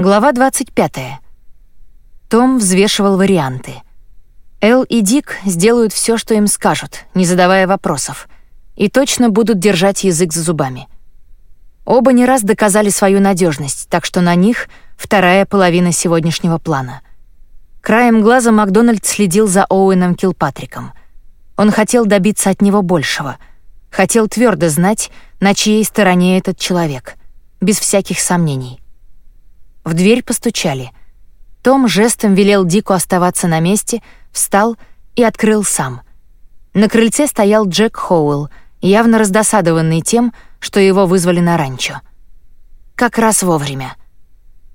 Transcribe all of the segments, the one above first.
Глава 25. Том взвешивал варианты. Эл и Дик сделают все, что им скажут, не задавая вопросов, и точно будут держать язык за зубами. Оба не раз доказали свою надежность, так что на них вторая половина сегодняшнего плана. Краем глаза Макдональд следил за Оуэном Килпатриком. Он хотел добиться от него большего. Хотел твердо знать, на чьей стороне этот человек, без всяких сомнений. В дверь постучали. Том жестом велел Дику оставаться на месте, встал и открыл сам. На крыльце стоял Джек Хоуэлл, явно раздосадованный тем, что его вызвали на ранчо. Как раз вовремя.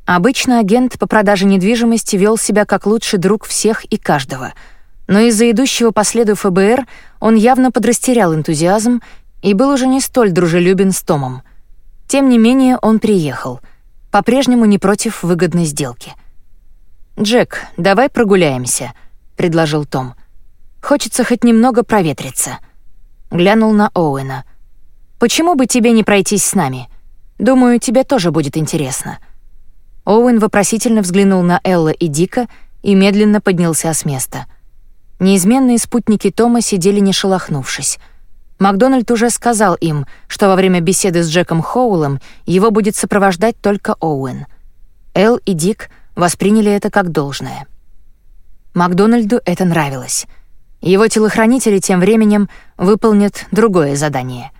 Обычно агент по продаже недвижимости вел себя как лучший друг всех и каждого, но из-за идущего по следу ФБР он явно подрастерял энтузиазм и был уже не столь дружелюбен с Томом. Тем не менее он приехал — по-прежнему не против выгодной сделки. «Джек, давай прогуляемся», — предложил Том. «Хочется хоть немного проветриться». Глянул на Оуэна. «Почему бы тебе не пройтись с нами? Думаю, тебе тоже будет интересно». Оуэн вопросительно взглянул на Элла и Дика и медленно поднялся с места. Неизменные спутники Тома сидели не шелохнувшись — Макдональд уже сказал им, что во время беседы с Джеком Хоулом его будет сопровождать только Оуэн. Эл и Дик восприняли это как должное. Макдональду это нравилось. Его телохранители тем временем выполнят другое задание.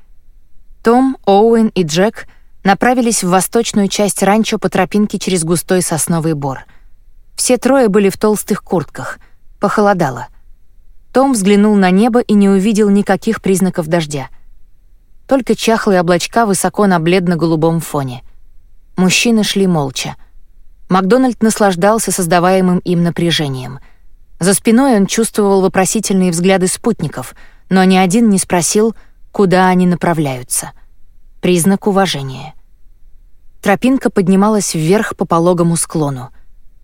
Том, Оуэн и Джек направились в восточную часть ранчо по тропинке через густой сосновый бор. Все трое были в толстых куртках. Похолодало. Том взглянул на небо и не увидел никаких признаков дождя. Только чахлые облачка высоко на бледно-голубом фоне. Мужчины шли молча. Макдональд наслаждался создаваемым им напряжением. За спиной он чувствовал вопросительные взгляды спутников, но ни один не спросил, куда они направляются. Признак уважения. Тропинка поднималась вверх по пологому склону.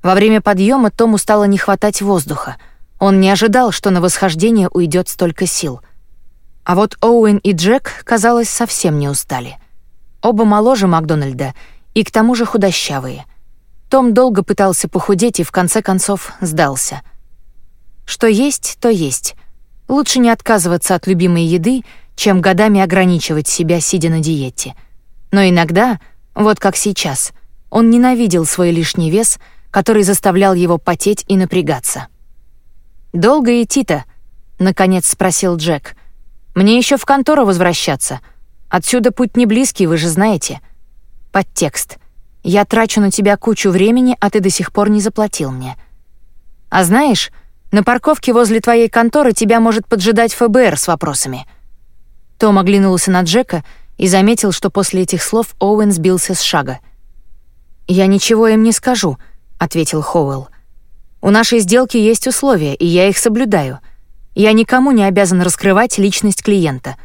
Во время подъема Тому стало не хватать воздуха — он не ожидал, что на восхождение уйдет столько сил. А вот Оуэн и Джек, казалось, совсем не устали. Оба моложе Макдональда и к тому же худощавые. Том долго пытался похудеть и в конце концов сдался. Что есть, то есть. Лучше не отказываться от любимой еды, чем годами ограничивать себя, сидя на диете. Но иногда, вот как сейчас, он ненавидел свой лишний вес, который заставлял его потеть и напрягаться. «Долго идти-то?» — наконец спросил Джек. «Мне еще в контору возвращаться. Отсюда путь не близкий, вы же знаете». Подтекст. «Я трачу на тебя кучу времени, а ты до сих пор не заплатил мне». «А знаешь, на парковке возле твоей конторы тебя может поджидать ФБР с вопросами». Том оглянулся на Джека и заметил, что после этих слов Оуэн сбился с шага. «Я ничего им не скажу», — ответил Хоуэлл. У нашей сделки есть условия, и я их соблюдаю. Я никому не обязан раскрывать личность клиента.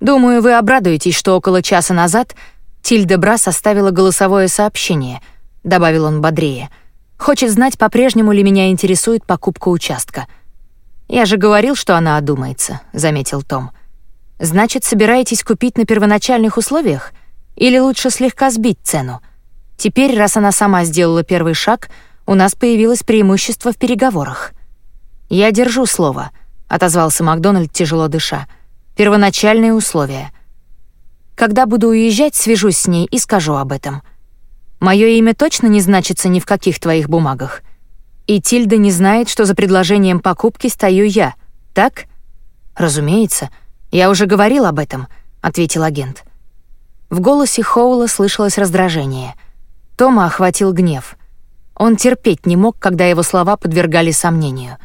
Думаю, вы обрадуетесь, что около часа назад Тильда Бра составила голосовое сообщение, добавил он бодрее. Хочет знать, по-прежнему ли меня интересует покупка участка. Я же говорил, что она одумается, заметил Том. Значит, собираетесь купить на первоначальных условиях или лучше слегка сбить цену? Теперь, раз она сама сделала первый шаг, у нас появилось преимущество в переговорах. «Я держу слово», — отозвался Макдональд, тяжело дыша. «Первоначальные условия. Когда буду уезжать, свяжусь с ней и скажу об этом. Мое имя точно не значится ни в каких твоих бумагах. И Тильда не знает, что за предложением покупки стою я, так?» «Разумеется. Я уже говорил об этом», — ответил агент. В голосе Хоула слышалось раздражение. Тома охватил гнев — он терпеть не мог, когда его слова подвергали сомнению.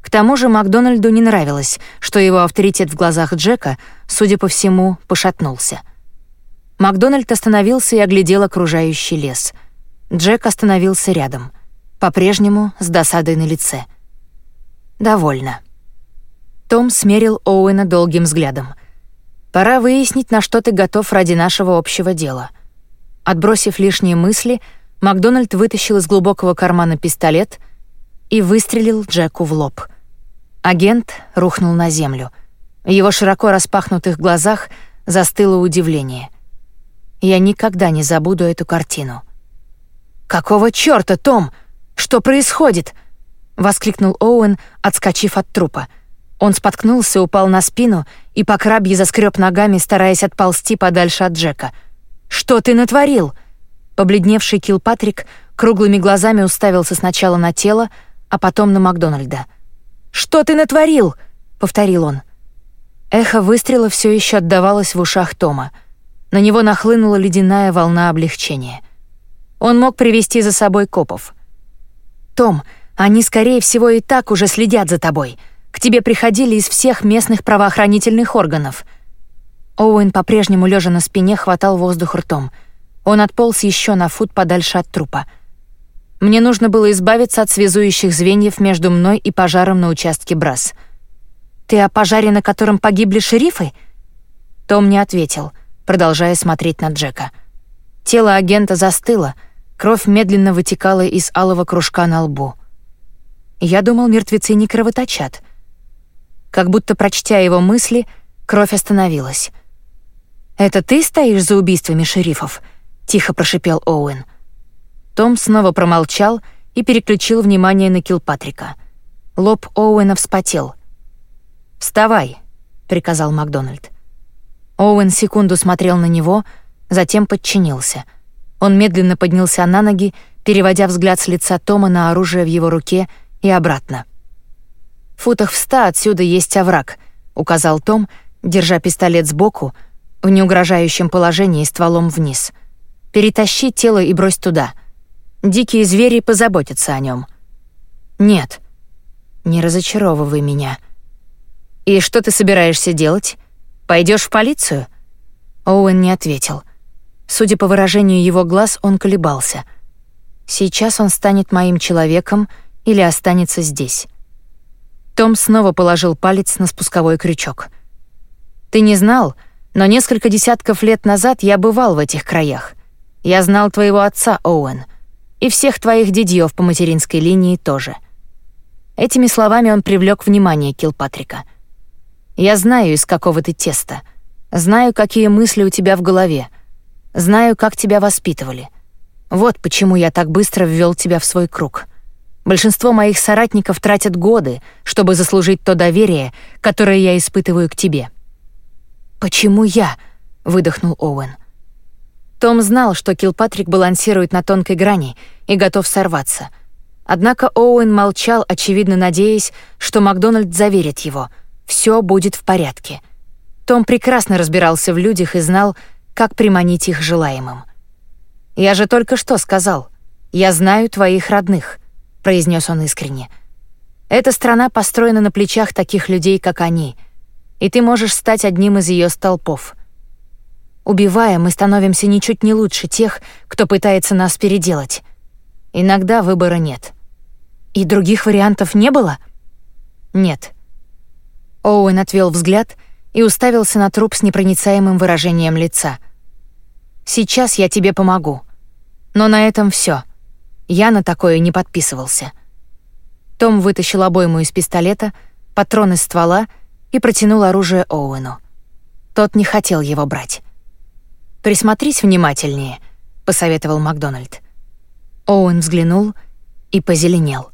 К тому же Макдональду не нравилось, что его авторитет в глазах Джека, судя по всему, пошатнулся. Макдональд остановился и оглядел окружающий лес. Джек остановился рядом, по-прежнему с досадой на лице. «Довольно». Том смерил Оуэна долгим взглядом. «Пора выяснить, на что ты готов ради нашего общего дела». Отбросив лишние мысли, Макдональд вытащил из глубокого кармана пистолет и выстрелил Джеку в лоб. Агент рухнул на землю. В его широко распахнутых глазах застыло удивление. Я никогда не забуду эту картину. «Какого чёрта, Том? Что происходит?» — воскликнул Оуэн, отскочив от трупа. Он споткнулся, упал на спину и по крабье заскреб ногами, стараясь отползти подальше от Джека. «Что ты натворил?» Побледневший Килпатрик круглыми глазами уставился сначала на тело, а потом на Макдональда. «Что ты натворил?» — повторил он. Эхо выстрела все еще отдавалось в ушах Тома. На него нахлынула ледяная волна облегчения. Он мог привести за собой копов. «Том, они, скорее всего, и так уже следят за тобой. К тебе приходили из всех местных правоохранительных органов». Оуэн, по-прежнему лежа на спине, хватал воздух ртом. Он отполз еще на фут подальше от трупа — мне нужно было избавиться от связующих звеньев между мной и пожаром на участке Брас. «Ты о пожаре, на котором погибли шерифы?» Том не ответил, продолжая смотреть на Джека. Тело агента застыло, кровь медленно вытекала из алого кружка на лбу. Я думал, мертвецы не кровоточат. Как будто, прочтя его мысли, кровь остановилась. «Это ты стоишь за убийствами шерифов?» — тихо прошипел Оуэн. Том снова промолчал и переключил внимание на Килпатрика. Лоб Оуэна вспотел. «Вставай», — приказал Макдональд. Оуэн секунду смотрел на него, затем подчинился. Он медленно поднялся на ноги, переводя взгляд с лица Тома на оружие в его руке и обратно. «В футах в ста отсюда есть овраг», — указал Том, держа пистолет сбоку, в неугрожающем положении стволом вниз. «Перетащи тело и брось туда. Дикие звери позаботятся о нем. Нет. Не разочаровывай меня. И что ты собираешься делать? Пойдешь в полицию? Оуэн не ответил. Судя по выражению его глаз, он колебался. Сейчас он станет моим человеком или останется здесь. Том снова положил палец на спусковой крючок. Ты не знал, но несколько десятков лет назад я бывал в этих краях. Я знал твоего отца, Оуэн. И всех твоих дедьёв по материнской линии тоже. Этими словами он привлёк внимание Килпатрика. Я знаю, из какого ты теста. Знаю, какие мысли у тебя в голове. Знаю, как тебя воспитывали. Вот почему я так быстро ввёл тебя в свой круг. Большинство моих соратников тратят годы, чтобы заслужить то доверие, которое я испытываю к тебе. Почему я? выдохнул Оуэн. Том знал, что Килпатрик балансирует на тонкой грани и готов сорваться. Однако Оуэн молчал, очевидно надеясь, что Макдональд заверит его. Все будет в порядке. Том прекрасно разбирался в людях и знал, как приманить их желаемым. «Я же только что сказал. Я знаю твоих родных», — произнес он искренне. «Эта страна построена на плечах таких людей, как они, и ты можешь стать одним из ее столпов». Убивая, мы становимся ничуть не лучше тех, кто пытается нас переделать. Иногда выбора нет. И других вариантов не было? Нет. Оуэн отвел взгляд и уставился на труп с непроницаемым выражением лица. «Сейчас я тебе помогу. Но на этом все. Я на такое не подписывался». Том вытащил обойму из пистолета, патрон из ствола и протянул оружие Оуэну. Тот не хотел его брать. «Присмотрись внимательнее», — посоветовал Макдональд. Оуэн взглянул и позеленел.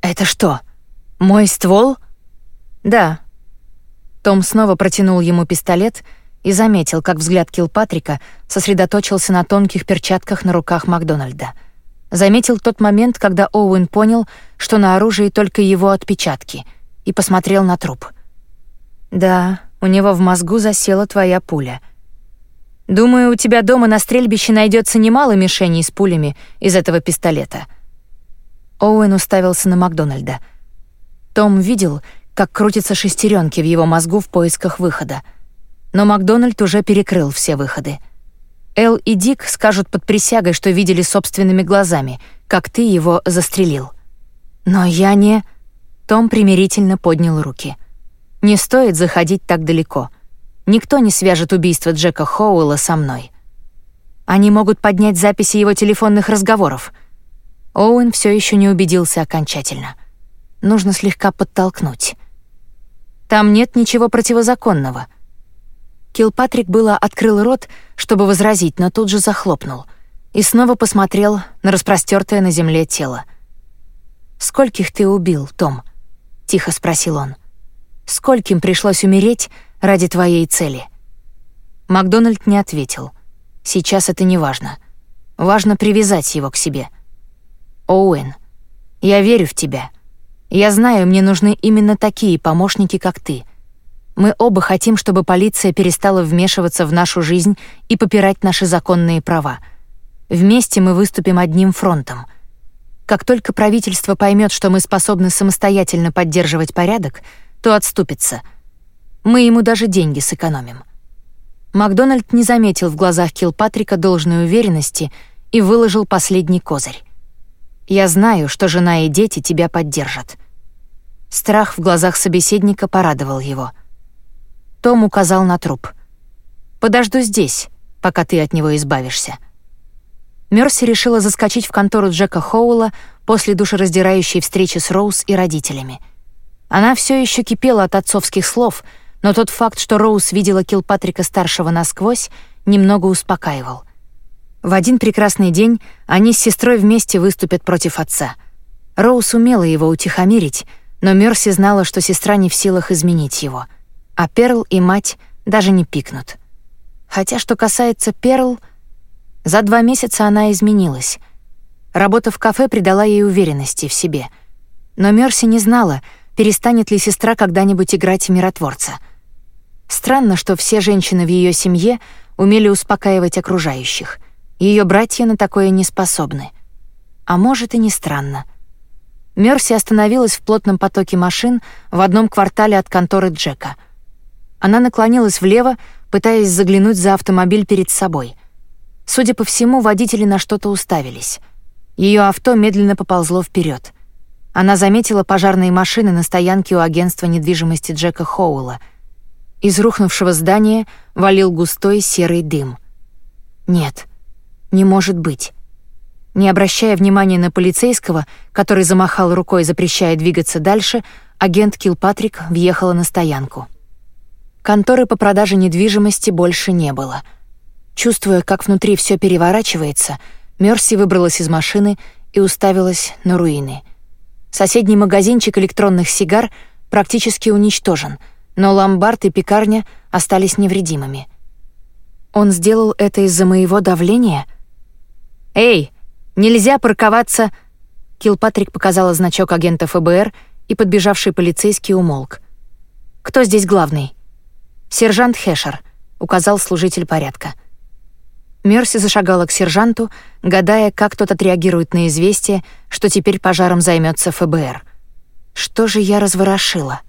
«Это что, мой ствол?» «Да». Том снова протянул ему пистолет и заметил, как взгляд Килпатрика сосредоточился на тонких перчатках на руках Макдональда. Заметил тот момент, когда Оуэн понял, что на оружии только его отпечатки, и посмотрел на труп. «Да, у него в мозгу засела твоя пуля», Думаю, у тебя дома на стрельбище найдется немало мишеней с пулями из этого пистолета. Оуэн уставился на Макдональда. Том видел, как крутятся шестеренки в его мозгу в поисках выхода. Но Макдональд уже перекрыл все выходы. Эл и Дик скажут под присягой, что видели собственными глазами, как ты его застрелил. Но я не... Том примирительно поднял руки. Не стоит заходить так далеко. Никто не свяжет убийство Джека Хоуэлла со мной. Они могут поднять записи его телефонных разговоров. Оуэн все еще не убедился окончательно. Нужно слегка подтолкнуть. Там нет ничего противозаконного. Килпатрик было открыл рот, чтобы возразить, но тут же захлопнул. и снова посмотрел на распростертое на земле тело. «Скольких ты убил, Том?» — тихо спросил он. «Скольким пришлось умереть ради твоей цели?» Макдональд не ответил. Сейчас это не важно. Важно привязать его к себе. «Оуэн, я верю в тебя. Я знаю, мне нужны именно такие помощники, как ты. Мы оба хотим, чтобы полиция перестала вмешиваться в нашу жизнь и попирать наши законные права. Вместе мы выступим одним фронтом. Как только правительство поймет, что мы способны самостоятельно поддерживать порядок, то отступится. Мы ему даже деньги сэкономим». Макдональд не заметил в глазах Килпатрика должной уверенности и выложил последний козырь. «Я знаю, что жена и дети тебя поддержат». Страх в глазах собеседника порадовал его. Том указал на труп. «Подожду здесь, пока ты от него избавишься». Мерси решила заскочить в контору Джека Хоула после душераздирающей встречи с Роуз и родителями. Она все еще кипела от отцовских слов, но тот факт, что Роуз видела Килпатрика-старшего насквозь, немного успокаивал. В один прекрасный день они с сестрой вместе выступят против отца. Роуз умела его утихомирить, но Мерси знала, что сестра не в силах изменить его. А Перл и мать даже не пикнут. Хотя, что касается Перл, за два месяца она изменилась. Работа в кафе придала ей уверенности в себе. Но Мерси не знала, перестанет ли сестра когда-нибудь играть миротворца — Странно, что все женщины в ее семье умели успокаивать окружающих. Ее братья на такое не способны. А может и не странно. Мерси остановилась в плотном потоке машин в одном квартале от конторы Джека. Она наклонилась влево, пытаясь заглянуть за автомобиль перед собой. Судя по всему, водители на что-то уставились. Ее авто медленно поползло вперед. Она заметила пожарные машины на стоянке у агентства недвижимости Джека Хоула — из рухнувшего здания валил густой серый дым. Нет, не может быть. Не обращая внимания на полицейского, который замахал рукой, запрещая двигаться дальше, агент Килпатрик въехала на стоянку. Конторы по продаже недвижимости больше не было. Чувствуя, как внутри все переворачивается, Мерси выбралась из машины и уставилась на руины. Соседний магазинчик электронных сигар практически уничтожен — но ломбард и пекарня остались невредимыми. Он сделал это из-за моего давления? «Эй, нельзя парковаться!» Килпатрик показала значок агента ФБР, и подбежавший полицейский умолк. «Кто здесь главный?» «Сержант Хешер», — указал служитель порядка. Мерси зашагала к сержанту, гадая, как тот отреагирует на известие, что теперь пожаром займется ФБР. «Что же я разворошила?»